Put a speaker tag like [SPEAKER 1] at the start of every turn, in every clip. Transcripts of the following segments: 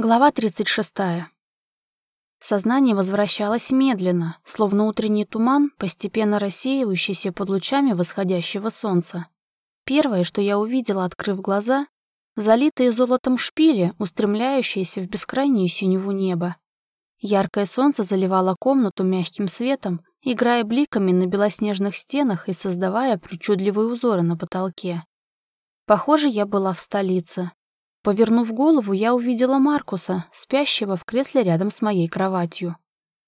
[SPEAKER 1] Глава 36. Сознание возвращалось медленно, словно утренний туман, постепенно рассеивающийся под лучами восходящего солнца. Первое, что я увидела, открыв глаза, залитые золотом шпили, устремляющиеся в бескрайнюю синеву неба. Яркое солнце заливало комнату мягким светом, играя бликами на белоснежных стенах и создавая причудливые узоры на потолке. Похоже, я была в столице, Повернув голову, я увидела Маркуса, спящего в кресле рядом с моей кроватью.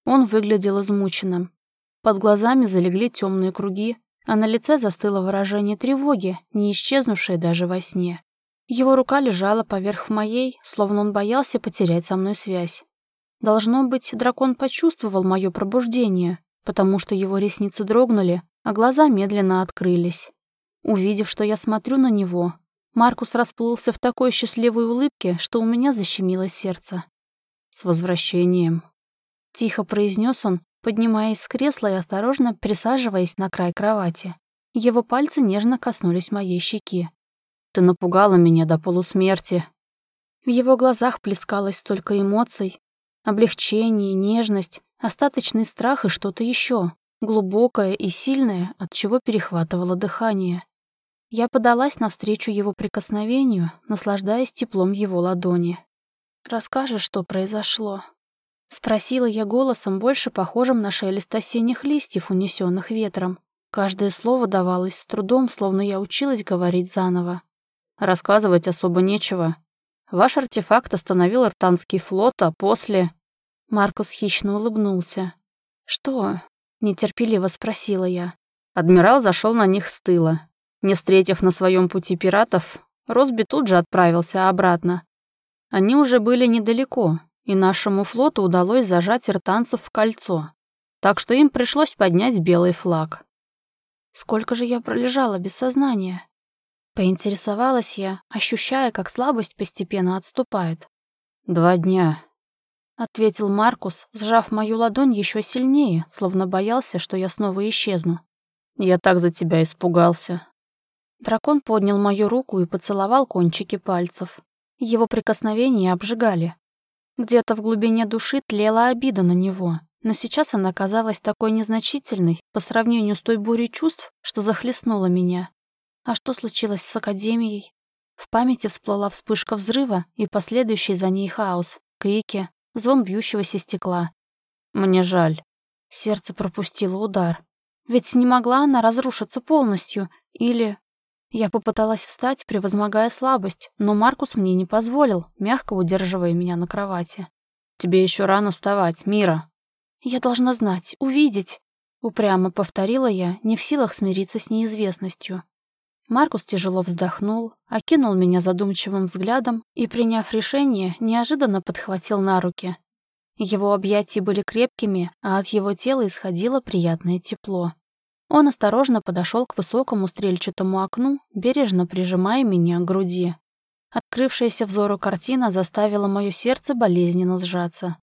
[SPEAKER 1] Он выглядел измученным. Под глазами залегли темные круги, а на лице застыло выражение тревоги, не исчезнувшее даже во сне. Его рука лежала поверх моей, словно он боялся потерять со мной связь. Должно быть, дракон почувствовал мое пробуждение, потому что его ресницы дрогнули, а глаза медленно открылись. Увидев, что я смотрю на него, Маркус расплылся в такой счастливой улыбке, что у меня защемило сердце. «С возвращением!» Тихо произнес он, поднимаясь с кресла и осторожно присаживаясь на край кровати. Его пальцы нежно коснулись моей щеки. «Ты напугала меня до полусмерти!» В его глазах плескалось столько эмоций. Облегчение, нежность, остаточный страх и что-то еще, глубокое и сильное, от чего перехватывало дыхание. Я подалась навстречу его прикосновению, наслаждаясь теплом его ладони. «Расскажешь, что произошло?» Спросила я голосом, больше похожим на шелест осенних листьев, унесенных ветром. Каждое слово давалось с трудом, словно я училась говорить заново. «Рассказывать особо нечего. Ваш артефакт остановил Иртанский флот, а после...» Маркус хищно улыбнулся. «Что?» — нетерпеливо спросила я. Адмирал зашел на них с тыла. Не встретив на своем пути пиратов, Росби тут же отправился обратно. Они уже были недалеко, и нашему флоту удалось зажать иртанцев в кольцо, так что им пришлось поднять белый флаг. Сколько же я пролежала без сознания? Поинтересовалась я, ощущая, как слабость постепенно отступает. «Два дня», — ответил Маркус, сжав мою ладонь еще сильнее, словно боялся, что я снова исчезну. «Я так за тебя испугался. Дракон поднял мою руку и поцеловал кончики пальцев. Его прикосновения обжигали. Где-то в глубине души тлела обида на него, но сейчас она казалась такой незначительной по сравнению с той бурей чувств, что захлестнула меня. А что случилось с Академией? В памяти всплыла вспышка взрыва и последующий за ней хаос, крики, звон бьющегося стекла. Мне жаль. Сердце пропустило удар. Ведь не могла она разрушиться полностью, или я попыталась встать, превозмогая слабость, но Маркус мне не позволил, мягко удерживая меня на кровати. «Тебе еще рано вставать, Мира». «Я должна знать, увидеть», — упрямо повторила я, не в силах смириться с неизвестностью. Маркус тяжело вздохнул, окинул меня задумчивым взглядом и, приняв решение, неожиданно подхватил на руки. Его объятия были крепкими, а от его тела исходило приятное тепло. Он осторожно подошел к высокому стрельчатому окну, бережно прижимая меня к груди. Открывшаяся взору картина заставила мое сердце болезненно сжаться.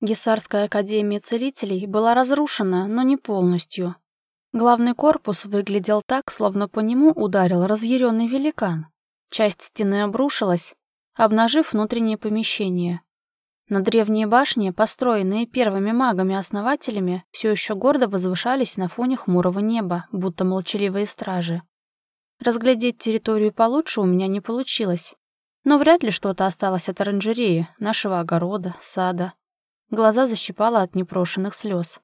[SPEAKER 1] Гессарская академия целителей была разрушена, но не полностью. Главный корпус выглядел так, словно по нему ударил разъяренный великан. Часть стены обрушилась, обнажив внутреннее помещение. На древние башни, построенные первыми магами-основателями, все еще гордо возвышались на фоне хмурого неба, будто молчаливые стражи. Разглядеть территорию получше у меня не получилось. Но вряд ли что-то осталось от оранжереи, нашего огорода, сада. Глаза защипало от непрошенных слез.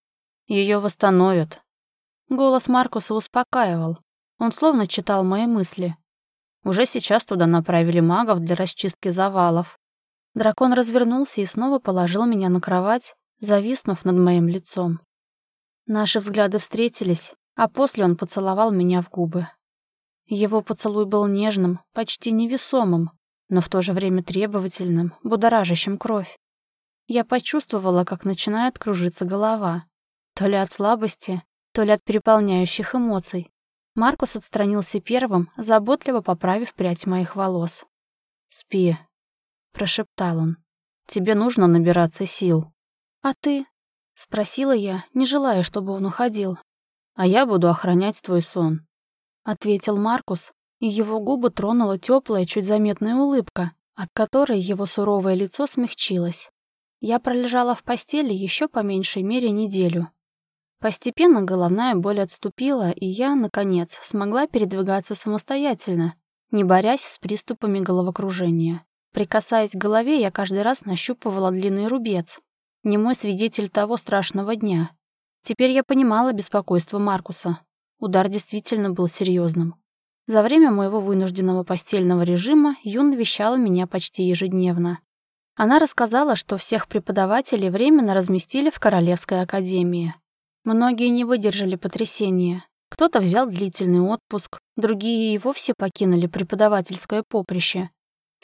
[SPEAKER 1] Ее восстановят. Голос Маркуса успокаивал. Он словно читал мои мысли. Уже сейчас туда направили магов для расчистки завалов. Дракон развернулся и снова положил меня на кровать, зависнув над моим лицом. Наши взгляды встретились, а после он поцеловал меня в губы. Его поцелуй был нежным, почти невесомым, но в то же время требовательным, будоражащим кровь. Я почувствовала, как начинает кружиться голова. То ли от слабости, то ли от переполняющих эмоций. Маркус отстранился первым, заботливо поправив прядь моих волос. «Спи», — прошептал он. «Тебе нужно набираться сил». «А ты?» — спросила я, не желая, чтобы он уходил. «А я буду охранять твой сон», — ответил Маркус, и его губы тронула теплая, чуть заметная улыбка, от которой его суровое лицо смягчилось. Я пролежала в постели еще по меньшей мере неделю. Постепенно головная боль отступила, и я, наконец, смогла передвигаться самостоятельно, не борясь с приступами головокружения. Прикасаясь к голове, я каждый раз нащупывала длинный рубец. Не мой свидетель того страшного дня. Теперь я понимала беспокойство Маркуса. Удар действительно был серьезным. За время моего вынужденного постельного режима Юн навещала меня почти ежедневно. Она рассказала, что всех преподавателей временно разместили в Королевской академии. Многие не выдержали потрясения. Кто-то взял длительный отпуск, другие и вовсе покинули преподавательское поприще.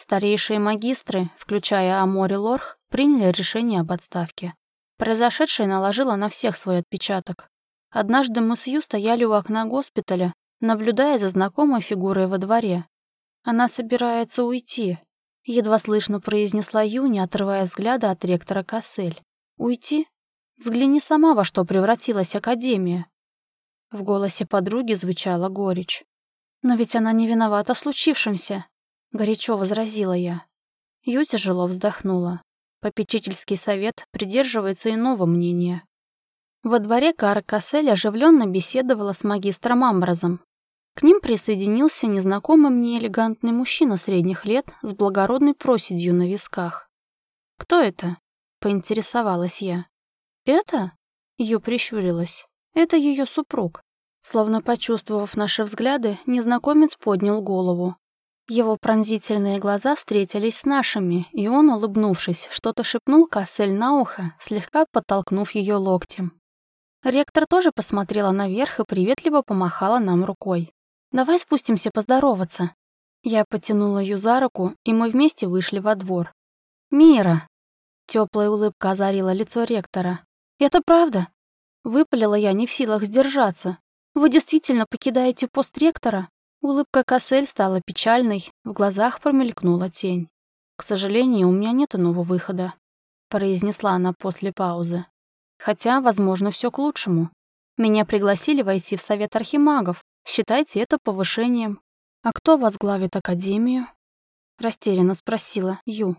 [SPEAKER 1] Старейшие магистры, включая Амори Лорх, приняли решение об отставке. Произошедшее наложило на всех свой отпечаток. Однажды мы с Ю стояли у окна госпиталя, наблюдая за знакомой фигурой во дворе. Она собирается уйти. Едва слышно произнесла Ю, не отрывая взгляда от ректора Кассель. Уйти? Взгляни сама, во что превратилась Академия. В голосе подруги звучала горечь. «Но ведь она не виновата в случившемся», — горячо возразила я. Ю тяжело вздохнула. Попечительский совет придерживается иного мнения. Во дворе Кара Кассель оживленно беседовала с магистром Амбразом. К ним присоединился незнакомый мне элегантный мужчина средних лет с благородной проседью на висках. «Кто это?» — поинтересовалась я. «Это?» — Ю прищурилась. «Это ее супруг». Словно почувствовав наши взгляды, незнакомец поднял голову. Его пронзительные глаза встретились с нашими, и он, улыбнувшись, что-то шепнул Кассель на ухо, слегка подтолкнув ее локтем. Ректор тоже посмотрела наверх и приветливо помахала нам рукой. «Давай спустимся поздороваться». Я потянула ее за руку, и мы вместе вышли во двор. «Мира!» Теплая улыбка озарила лицо ректора. «Это правда?» Выпалила я, не в силах сдержаться. «Вы действительно покидаете пост ректора?» Улыбка Кассель стала печальной, в глазах промелькнула тень. «К сожалению, у меня нет иного выхода», — произнесла она после паузы. «Хотя, возможно, все к лучшему. Меня пригласили войти в Совет Архимагов. Считайте это повышением. А кто возглавит Академию?» Растерянно спросила Ю.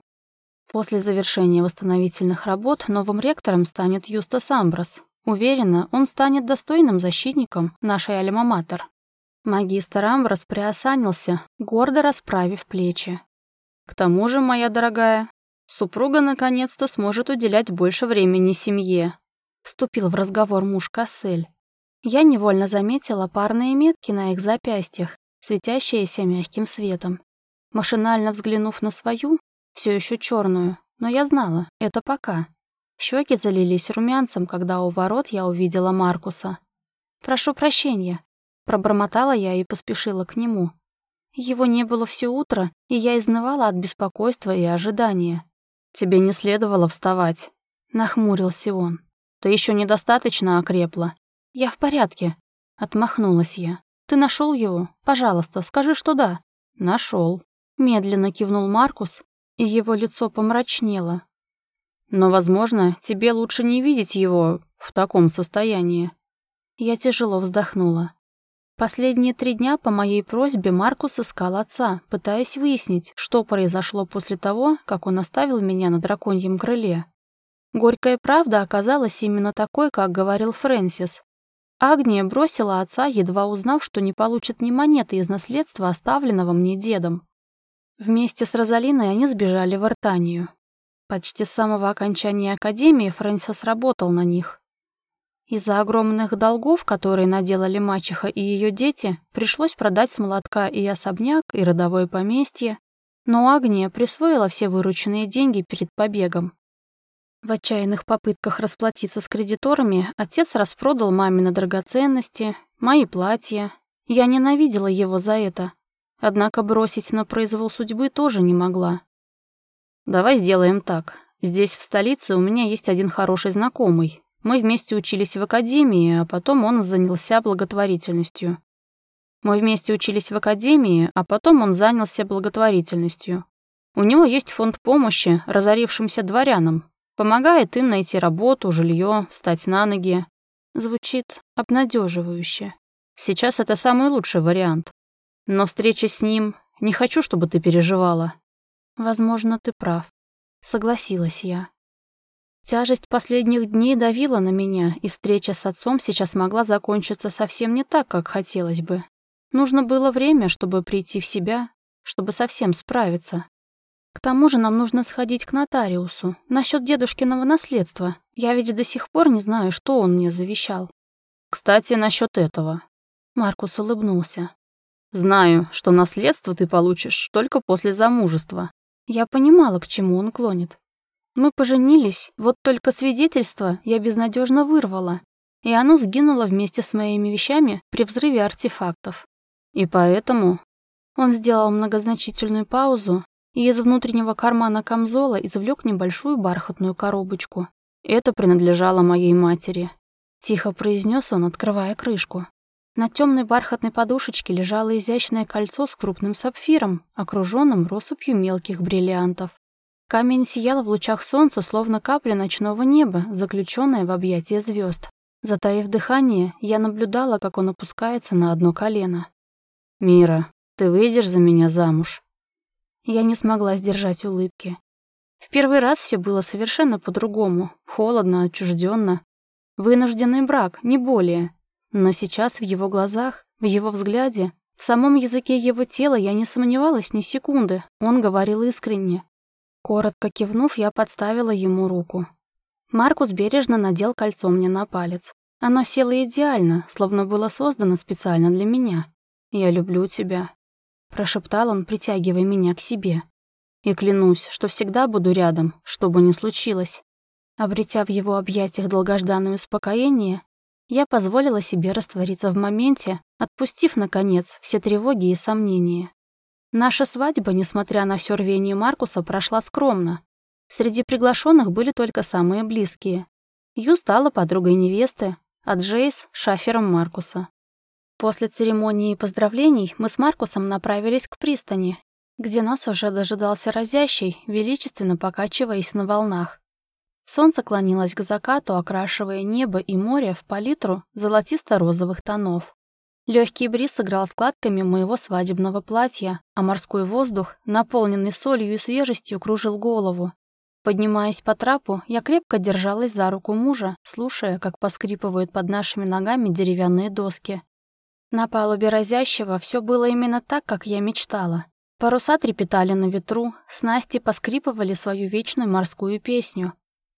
[SPEAKER 1] После завершения восстановительных работ новым ректором станет Юстас Амброс. Уверена, он станет достойным защитником нашей альма-матер. Магистр Амброс приосанился, гордо расправив плечи. К тому же, моя дорогая, супруга наконец-то сможет уделять больше времени семье. Вступил в разговор муж Кассель. Я невольно заметила парные метки на их запястьях, светящиеся мягким светом. Машинально взглянув на свою, все еще черную, но я знала, это пока. Щеки залились румянцем, когда у ворот я увидела Маркуса. «Прошу прощения», — пробормотала я и поспешила к нему. Его не было все утро, и я изнывала от беспокойства и ожидания. «Тебе не следовало вставать», — нахмурился он. «Ты еще недостаточно окрепла». «Я в порядке», — отмахнулась я. «Ты нашел его? Пожалуйста, скажи, что да». Нашел. Медленно кивнул Маркус, и его лицо помрачнело. «Но, возможно, тебе лучше не видеть его в таком состоянии». Я тяжело вздохнула. Последние три дня по моей просьбе Маркус искал отца, пытаясь выяснить, что произошло после того, как он оставил меня на драконьем крыле. Горькая правда оказалась именно такой, как говорил Фрэнсис. Агния бросила отца, едва узнав, что не получит ни монеты из наследства, оставленного мне дедом. Вместе с Розалиной они сбежали в Артанию. Почти с самого окончания Академии Фрэнсис работал на них. Из-за огромных долгов, которые наделали мачеха и ее дети, пришлось продать с молотка и особняк, и родовое поместье, но Агния присвоила все вырученные деньги перед побегом. В отчаянных попытках расплатиться с кредиторами отец распродал мамины драгоценности, мои платья. Я ненавидела его за это, Однако бросить на произвол судьбы тоже не могла. «Давай сделаем так. Здесь, в столице, у меня есть один хороший знакомый. Мы вместе учились в академии, а потом он занялся благотворительностью. Мы вместе учились в академии, а потом он занялся благотворительностью. У него есть фонд помощи разорившимся дворянам. Помогает им найти работу, жилье, встать на ноги. Звучит обнадеживающе. Сейчас это самый лучший вариант. Но встреча с ним... Не хочу, чтобы ты переживала. Возможно, ты прав. Согласилась я. Тяжесть последних дней давила на меня, и встреча с отцом сейчас могла закончиться совсем не так, как хотелось бы. Нужно было время, чтобы прийти в себя, чтобы совсем справиться. К тому же нам нужно сходить к нотариусу насчет дедушкиного наследства. Я ведь до сих пор не знаю, что он мне завещал.
[SPEAKER 2] Кстати, насчет этого. Маркус улыбнулся. Знаю, что наследство ты получишь только после замужества.
[SPEAKER 1] Я понимала, к чему он клонит. Мы поженились, вот только свидетельство я безнадежно вырвала, и оно сгинуло вместе с моими вещами при взрыве артефактов. И поэтому он сделал многозначительную паузу и из внутреннего кармана камзола извлек небольшую бархатную коробочку. Это принадлежало моей матери. Тихо произнес он, открывая крышку. На темной бархатной подушечке лежало изящное кольцо с крупным сапфиром, окруженным россыпью мелких бриллиантов. Камень сиял в лучах солнца, словно капля ночного неба, заключенная в объятия звезд. Затаив дыхание, я наблюдала, как он опускается на одно колено.
[SPEAKER 2] «Мира, ты выйдешь за меня замуж?»
[SPEAKER 1] Я не смогла сдержать улыбки. В первый раз все было совершенно по-другому. Холодно, отчужденно. Вынужденный брак, не более. Но сейчас в его глазах, в его взгляде, в самом языке его тела я не сомневалась ни секунды. Он говорил искренне. Коротко кивнув, я подставила ему руку. Маркус бережно надел кольцо мне на палец. Оно село идеально, словно было создано специально для меня. «Я люблю тебя», — прошептал он, притягивая меня к себе. «И клянусь, что всегда буду рядом, что бы ни случилось». Обретя в его объятиях долгожданное успокоение, я позволила себе раствориться в моменте, отпустив, наконец, все тревоги и сомнения. Наша свадьба, несмотря на все рвение Маркуса, прошла скромно. Среди приглашенных были только самые близкие. Ю стала подругой невесты, а Джейс — шафером Маркуса. После церемонии поздравлений мы с Маркусом направились к пристани, где нас уже дожидался разящий, величественно покачиваясь на волнах. Солнце клонилось к закату, окрашивая небо и море в палитру золотисто-розовых тонов. Легкий бриз сыграл складками моего свадебного платья, а морской воздух, наполненный солью и свежестью, кружил голову. Поднимаясь по трапу, я крепко держалась за руку мужа, слушая, как поскрипывают под нашими ногами деревянные доски. На палубе разящего все было именно так, как я мечтала. Паруса трепетали на ветру, снасти поскрипывали свою вечную морскую песню,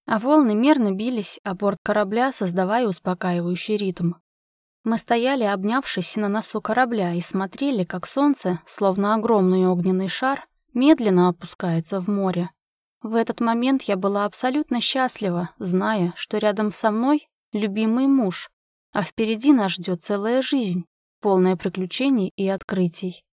[SPEAKER 1] а волны мерно бились о борт корабля, создавая успокаивающий ритм. Мы стояли, обнявшись на носу корабля, и смотрели, как солнце, словно огромный огненный шар, медленно опускается в море. В этот момент я была абсолютно счастлива, зная, что рядом со мной любимый муж, а впереди нас ждет целая жизнь, полная приключений и открытий.